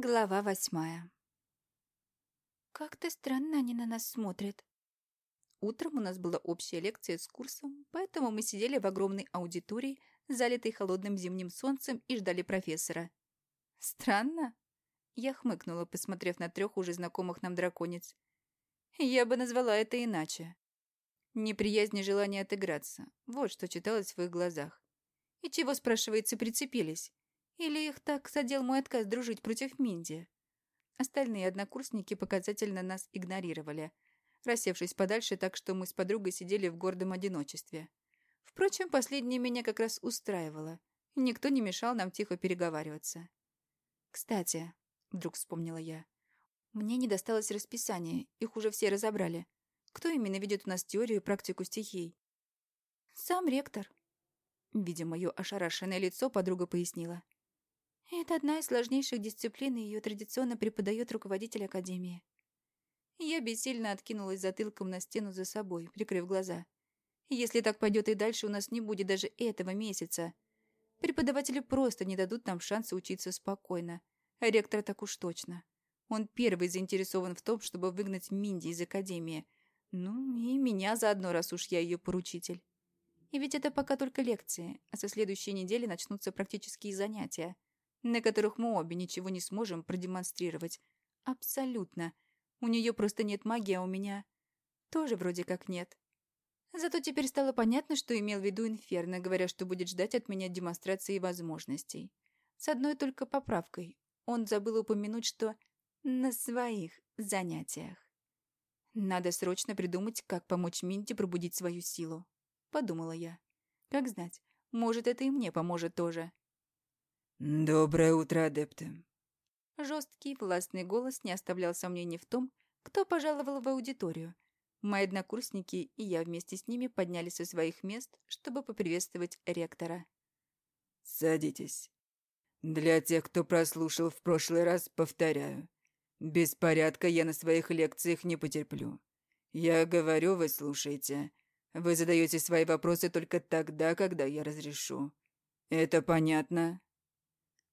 Глава восьмая. Как-то странно они на нас смотрят. Утром у нас была общая лекция с курсом, поэтому мы сидели в огромной аудитории, залитой холодным зимним солнцем, и ждали профессора. Странно? Я хмыкнула, посмотрев на трех уже знакомых нам драконец. Я бы назвала это иначе. Неприязнь и желание отыграться. Вот что читалось в их глазах. И чего, спрашивается, прицепились? Или их так задел мой отказ дружить против Минди? Остальные однокурсники показательно нас игнорировали, рассевшись подальше так, что мы с подругой сидели в гордом одиночестве. Впрочем, последнее меня как раз устраивало. Никто не мешал нам тихо переговариваться. «Кстати», — вдруг вспомнила я, — «мне не досталось расписание, их уже все разобрали. Кто именно ведет у нас теорию и практику стихий?» «Сам ректор». Видя мое ошарашенное лицо, подруга пояснила. Это одна из сложнейших дисциплин, и ее традиционно преподает руководитель Академии. Я бессильно откинулась затылком на стену за собой, прикрыв глаза. Если так пойдет и дальше, у нас не будет даже этого месяца. Преподаватели просто не дадут нам шанса учиться спокойно. А ректор так уж точно. Он первый заинтересован в том, чтобы выгнать Минди из Академии. Ну, и меня заодно, раз уж я ее поручитель. И ведь это пока только лекции, а со следующей недели начнутся практические занятия на которых мы обе ничего не сможем продемонстрировать. Абсолютно. У нее просто нет магии, а у меня тоже вроде как нет. Зато теперь стало понятно, что имел в виду Инферно, говоря, что будет ждать от меня демонстрации возможностей. С одной только поправкой. Он забыл упомянуть, что на своих занятиях. Надо срочно придумать, как помочь Минте пробудить свою силу. Подумала я. Как знать, может, это и мне поможет тоже. «Доброе утро, адепты!» Жесткий, властный голос не оставлял сомнений в том, кто пожаловал в аудиторию. Мои однокурсники и я вместе с ними поднялись со своих мест, чтобы поприветствовать ректора. «Садитесь. Для тех, кто прослушал в прошлый раз, повторяю. Беспорядка я на своих лекциях не потерплю. Я говорю, вы слушаете. Вы задаете свои вопросы только тогда, когда я разрешу. Это понятно?»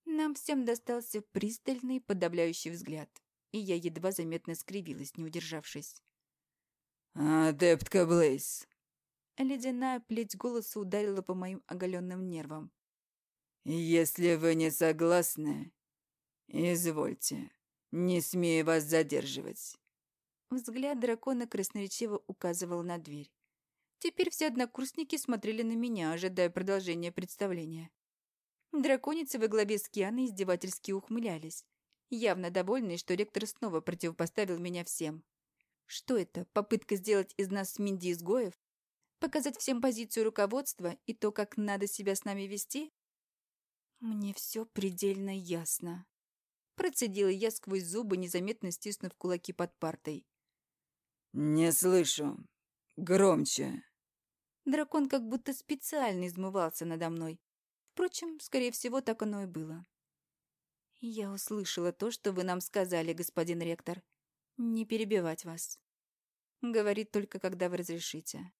Нам всем достался пристальный, подавляющий взгляд, и я едва заметно скривилась, не удержавшись. «Адептка Блейз!» Ледяная плеть голоса ударила по моим оголенным нервам. «Если вы не согласны, извольте, не смею вас задерживать». Взгляд дракона красноречиво указывал на дверь. Теперь все однокурсники смотрели на меня, ожидая продолжения представления. Драконицы во главе с Кианой издевательски ухмылялись, явно довольные, что ректор снова противопоставил меня всем. Что это, попытка сделать из нас Минди изгоев? Показать всем позицию руководства и то, как надо себя с нами вести? Мне все предельно ясно. Процедила я сквозь зубы, незаметно стиснув кулаки под партой. «Не слышу. Громче». Дракон как будто специально измывался надо мной, Впрочем, скорее всего, так оно и было. «Я услышала то, что вы нам сказали, господин ректор. Не перебивать вас. Говорит только, когда вы разрешите».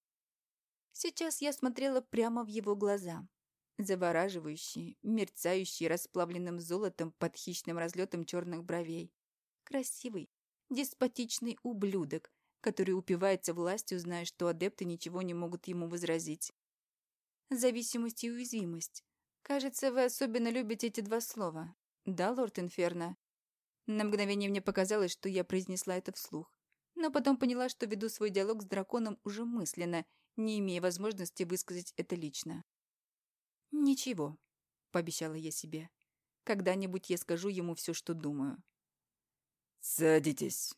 Сейчас я смотрела прямо в его глаза. Завораживающие, мерцающие расплавленным золотом под хищным разлетом черных бровей. Красивый, деспотичный ублюдок, который упивается властью, зная, что адепты ничего не могут ему возразить. Зависимость и уязвимость. Кажется, вы особенно любите эти два слова. Да, лорд Инферно? На мгновение мне показалось, что я произнесла это вслух. Но потом поняла, что веду свой диалог с драконом уже мысленно, не имея возможности высказать это лично. «Ничего», — пообещала я себе. «Когда-нибудь я скажу ему все, что думаю». «Садитесь».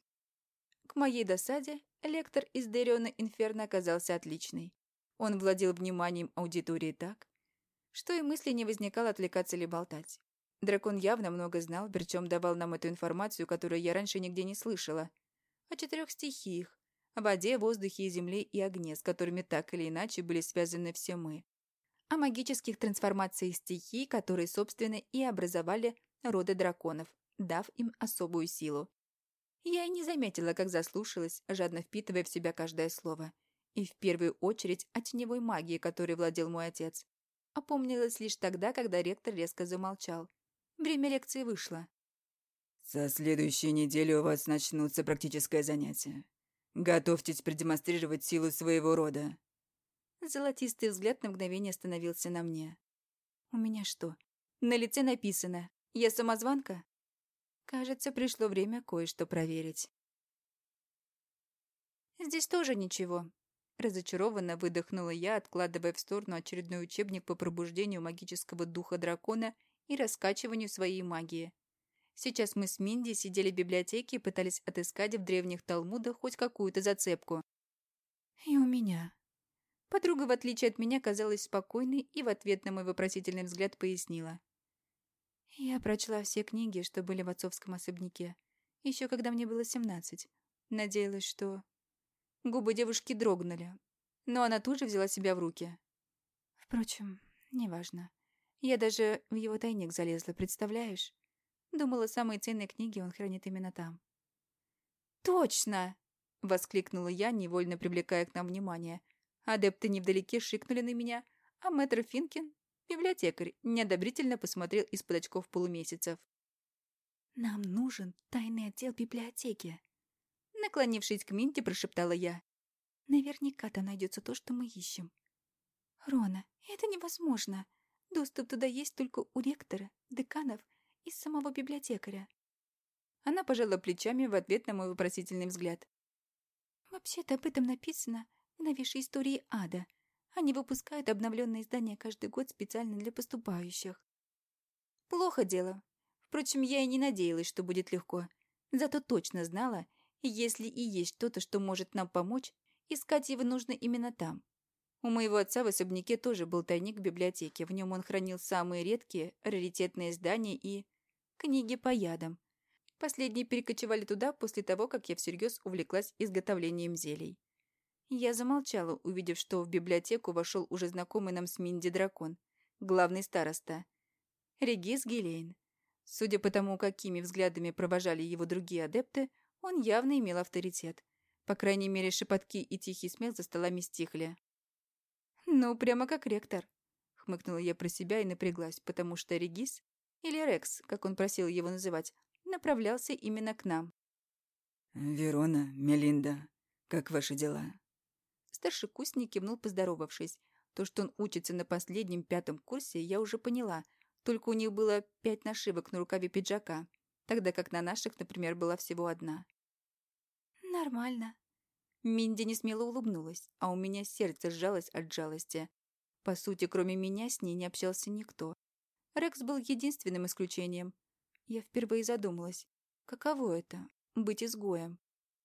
К моей досаде лектор из Дериона Инферно оказался отличный. Он владел вниманием аудитории так, что и мысли не возникало отвлекаться или болтать. Дракон явно много знал, причем давал нам эту информацию, которую я раньше нигде не слышала. О четырех стихиях. О воде, воздухе и земле и огне, с которыми так или иначе были связаны все мы. О магических трансформациях стихий, которые, собственно, и образовали роды драконов, дав им особую силу. Я и не заметила, как заслушалась, жадно впитывая в себя каждое слово. И в первую очередь о теневой магии, которой владел мой отец. Опомнилась лишь тогда, когда ректор резко замолчал. Время лекции вышло. Со следующей недели у вас начнутся практическое занятие. Готовьтесь продемонстрировать силу своего рода. Золотистый взгляд на мгновение остановился на мне. У меня что, на лице написано «Я самозванка»? Кажется, пришло время кое-что проверить. Здесь тоже ничего. Разочарованно выдохнула я, откладывая в сторону очередной учебник по пробуждению магического духа дракона и раскачиванию своей магии. Сейчас мы с Минди сидели в библиотеке и пытались отыскать в древних талмудах хоть какую-то зацепку. И у меня. Подруга, в отличие от меня, казалась спокойной и в ответ на мой вопросительный взгляд пояснила. Я прочла все книги, что были в отцовском особняке, еще когда мне было семнадцать. Надеялась, что Губы девушки дрогнули, но она тут же взяла себя в руки. Впрочем, неважно. Я даже в его тайник залезла, представляешь? Думала, самые ценные книги он хранит именно там. «Точно!» — воскликнула я, невольно привлекая к нам внимание. Адепты невдалеке шикнули на меня, а мэтр Финкин, библиотекарь, неодобрительно посмотрел из-под очков полумесяцев. «Нам нужен тайный отдел библиотеки», Наклонившись к Минте, прошептала я. Наверняка там найдется то, что мы ищем. Рона, это невозможно. Доступ туда есть только у ректора, деканов и самого библиотекаря. Она пожала плечами в ответ на мой вопросительный взгляд. Вообще-то об этом написано в новейшей истории ада. Они выпускают обновленные издания каждый год специально для поступающих. Плохо дело. Впрочем, я и не надеялась, что будет легко. Зато точно знала, если и есть что-то, что может нам помочь, искать его нужно именно там. У моего отца в особняке тоже был тайник в библиотеке. В нем он хранил самые редкие, раритетные издания и... книги по ядам. Последние перекочевали туда после того, как я всерьез увлеклась изготовлением зелий. Я замолчала, увидев, что в библиотеку вошел уже знакомый нам с Минди дракон, главный староста. Регис Гилейн. Судя по тому, какими взглядами провожали его другие адепты, он явно имел авторитет. По крайней мере, шепотки и тихий смех за столами стихли. «Ну, прямо как ректор», — хмыкнула я про себя и напряглась, потому что Регис, или Рекс, как он просил его называть, направлялся именно к нам. «Верона, Мелинда, как ваши дела?» Старший курсник кивнул, поздоровавшись. То, что он учится на последнем пятом курсе, я уже поняла, только у них было пять нашивок на рукаве пиджака тогда как на наших, например, была всего одна. «Нормально». Минди не смело улыбнулась, а у меня сердце сжалось от жалости. По сути, кроме меня с ней не общался никто. Рекс был единственным исключением. Я впервые задумалась, каково это — быть изгоем?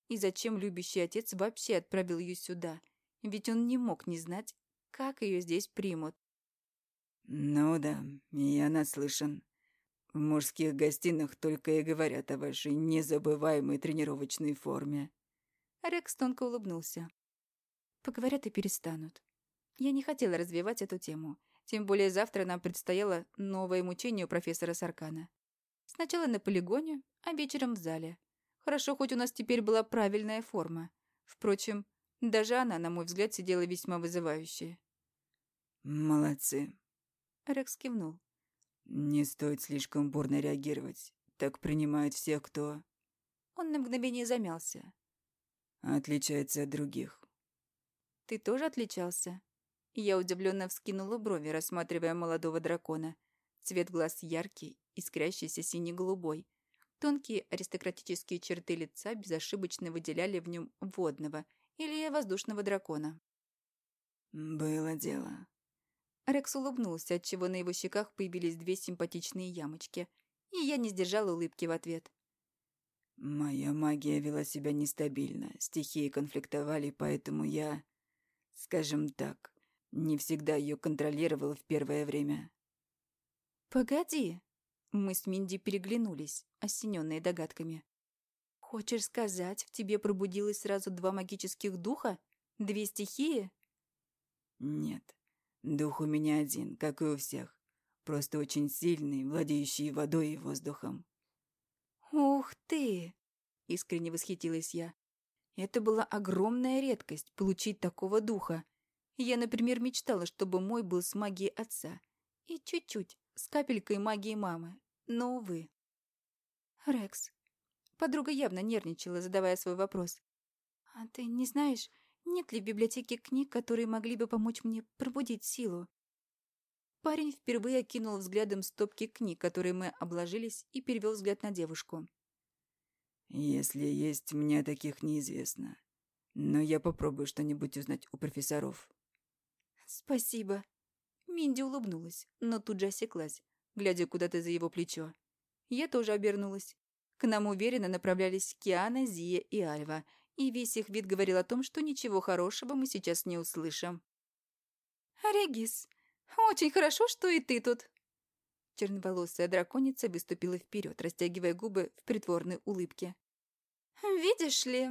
И зачем любящий отец вообще отправил ее сюда? Ведь он не мог не знать, как ее здесь примут. «Ну да, я наслышан», в мужских гостиных только и говорят о вашей незабываемой тренировочной форме». Рекс тонко улыбнулся. «Поговорят и перестанут. Я не хотела развивать эту тему. Тем более завтра нам предстояло новое мучение у профессора Саркана. Сначала на полигоне, а вечером в зале. Хорошо, хоть у нас теперь была правильная форма. Впрочем, даже она, на мой взгляд, сидела весьма вызывающе. «Молодцы», — Рекс кивнул. «Не стоит слишком бурно реагировать. Так принимают всех, кто...» Он на мгновение замялся. «Отличается от других». «Ты тоже отличался?» Я удивленно вскинула брови, рассматривая молодого дракона. Цвет глаз яркий, искрящийся сине-голубой. Тонкие аристократические черты лица безошибочно выделяли в нем водного или воздушного дракона. «Было дело», Рекс улыбнулся, отчего на его щеках появились две симпатичные ямочки, и я не сдержала улыбки в ответ. «Моя магия вела себя нестабильно, стихии конфликтовали, поэтому я, скажем так, не всегда ее контролировала в первое время». «Погоди!» Мы с Минди переглянулись, осененные догадками. «Хочешь сказать, в тебе пробудилось сразу два магических духа? Две стихии?» «Нет, Дух у меня один, как и у всех. Просто очень сильный, владеющий водой и воздухом. «Ух ты!» — искренне восхитилась я. Это была огромная редкость — получить такого духа. Я, например, мечтала, чтобы мой был с магией отца. И чуть-чуть, с капелькой магии мамы. Но, увы. Рекс. Подруга явно нервничала, задавая свой вопрос. «А ты не знаешь, нет ли в библиотеке книг, которые могли бы помочь мне пробудить силу?» Парень впервые окинул взглядом стопки книг, которые мы обложились, и перевел взгляд на девушку. «Если есть, мне таких неизвестно. Но я попробую что-нибудь узнать у профессоров». «Спасибо». Минди улыбнулась, но тут же осеклась, глядя куда-то за его плечо. Я тоже обернулась. К нам уверенно направлялись Киана, Зия и Альва, и весь их вид говорил о том, что ничего хорошего мы сейчас не услышим. «Регис, очень хорошо, что и ты тут!» Черноволосая драконица выступила вперед, растягивая губы в притворной улыбке. «Видишь ли...»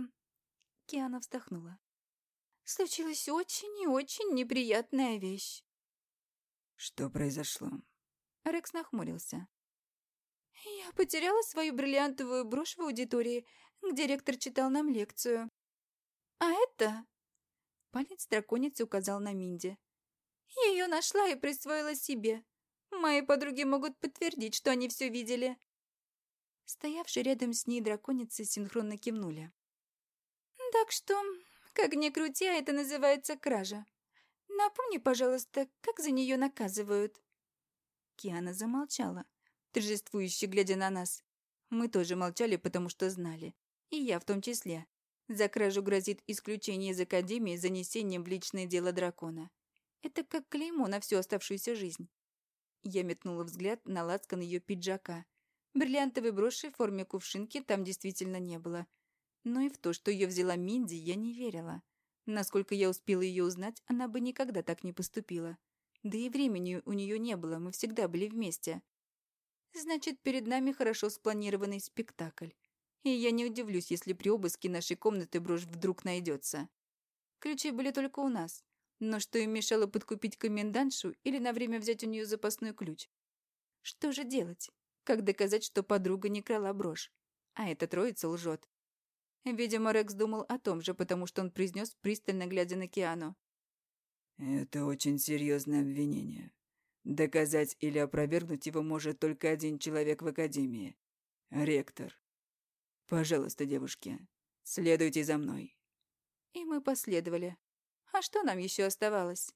Киана вздохнула. «Случилась очень и очень неприятная вещь». «Что произошло?» Рекс нахмурился. «Я потеряла свою бриллиантовую брошь в аудитории, где ректор читал нам лекцию. А это...» Палец драконицы указал на Минди. «Ее нашла и присвоила себе. Мои подруги могут подтвердить, что они все видели». Стоявшие рядом с ней драконицы синхронно кивнули. «Так что, как ни крути, а это называется кража. Напомни, пожалуйста, как за нее наказывают?» Киана замолчала, торжествующе глядя на нас. Мы тоже молчали, потому что знали. И я в том числе. За кражу грозит исключение из Академии с занесением в личное дело дракона. Это как клеймо на всю оставшуюся жизнь. Я метнула взгляд на лацкан ее пиджака. Бриллиантовой броши в форме кувшинки там действительно не было. Но и в то, что ее взяла Минди, я не верила. Насколько я успела ее узнать, она бы никогда так не поступила. Да и времени у нее не было, мы всегда были вместе. Значит, перед нами хорошо спланированный спектакль. И я не удивлюсь, если при обыске нашей комнаты брошь вдруг найдется. Ключи были только у нас. Но что им мешало подкупить комендантшу или на время взять у нее запасной ключ? Что же делать? Как доказать, что подруга не крала брошь? А эта троица лжет. Видимо, Рекс думал о том же, потому что он произнес, пристально глядя на Киану. «Это очень серьезное обвинение. Доказать или опровергнуть его может только один человек в Академии. Ректор. Пожалуйста, девушки, следуйте за мной». И мы последовали. А что нам еще оставалось?